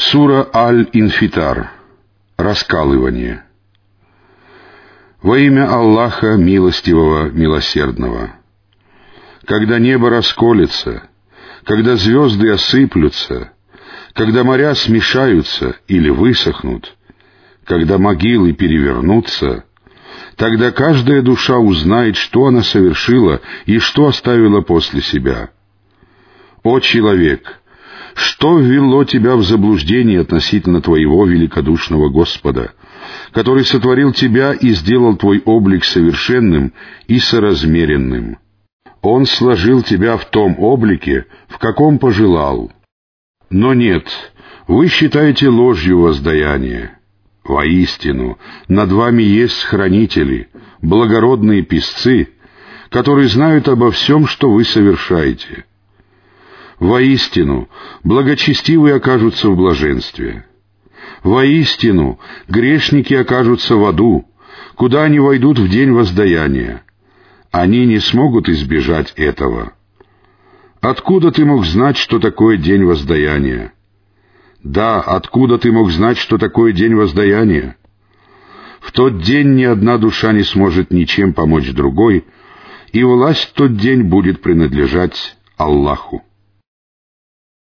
Сура Аль-Инфитар. Раскалывание. Во имя Аллаха Милостивого, Милосердного. Когда небо расколется, когда звезды осыплются, когда моря смешаются или высохнут, когда могилы перевернутся, тогда каждая душа узнает, что она совершила и что оставила после себя. О человек! Что ввело тебя в заблуждение относительно твоего великодушного Господа, который сотворил тебя и сделал твой облик совершенным и соразмеренным? Он сложил тебя в том облике, в каком пожелал. Но нет, вы считаете ложью воздаяние. Воистину, над вами есть хранители, благородные писцы, которые знают обо всем, что вы совершаете. Воистину, благочестивые окажутся в блаженстве. Воистину, грешники окажутся в аду, куда они войдут в день воздаяния. Они не смогут избежать этого. Откуда ты мог знать, что такое день воздаяния? Да, откуда ты мог знать, что такое день воздаяния? В тот день ни одна душа не сможет ничем помочь другой, и власть в тот день будет принадлежать Аллаху.